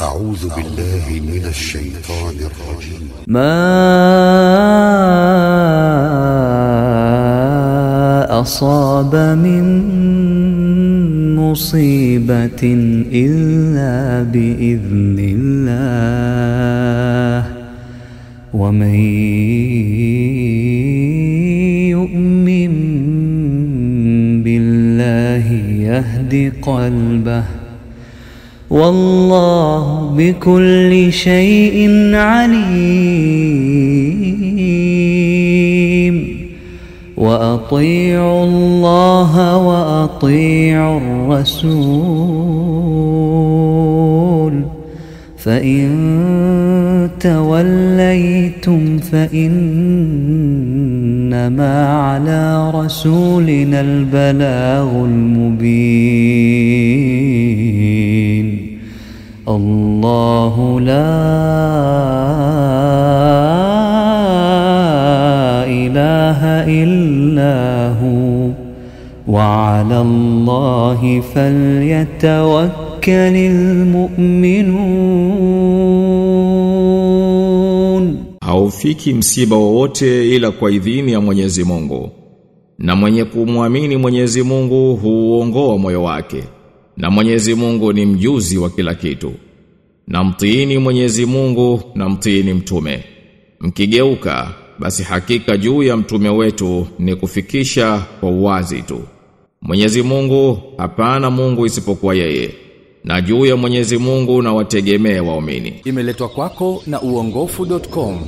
أعوذ بالله من الشيطان الرجيم. ما أصاب من مصيبة إلا بإذن الله. ومن يؤمن بالله يهد قلبه. والله بكل شيء عليم. وأطيعوا الله وأطيعوا الرسول. فإن توليتم فإنما على رسولنا البلاغ المبين. الله لا اله الا هو وعلى الله فليتوكل المؤمنون haufiki msiba wowote ila kwa idhini ya Mwenyezi Mungu. Na mwenye kumwamini Mwenyezi Mungu huuongoa moyo wake. Na Mwenyezi Mungu ni mjuzi wa kila kitu. Na mtiini Mwenyezi Mungu na mtiini mtume. Mkigeuka basi hakika juu ya mtume wetu ni kufikisha kwa uwazi tu. Mwenyezi Mungu hapana Mungu isipokuwa yeye. Na juu ya Mwenyezi Mungu na wategemee waumini. Imeletwa kwako na uongofu.com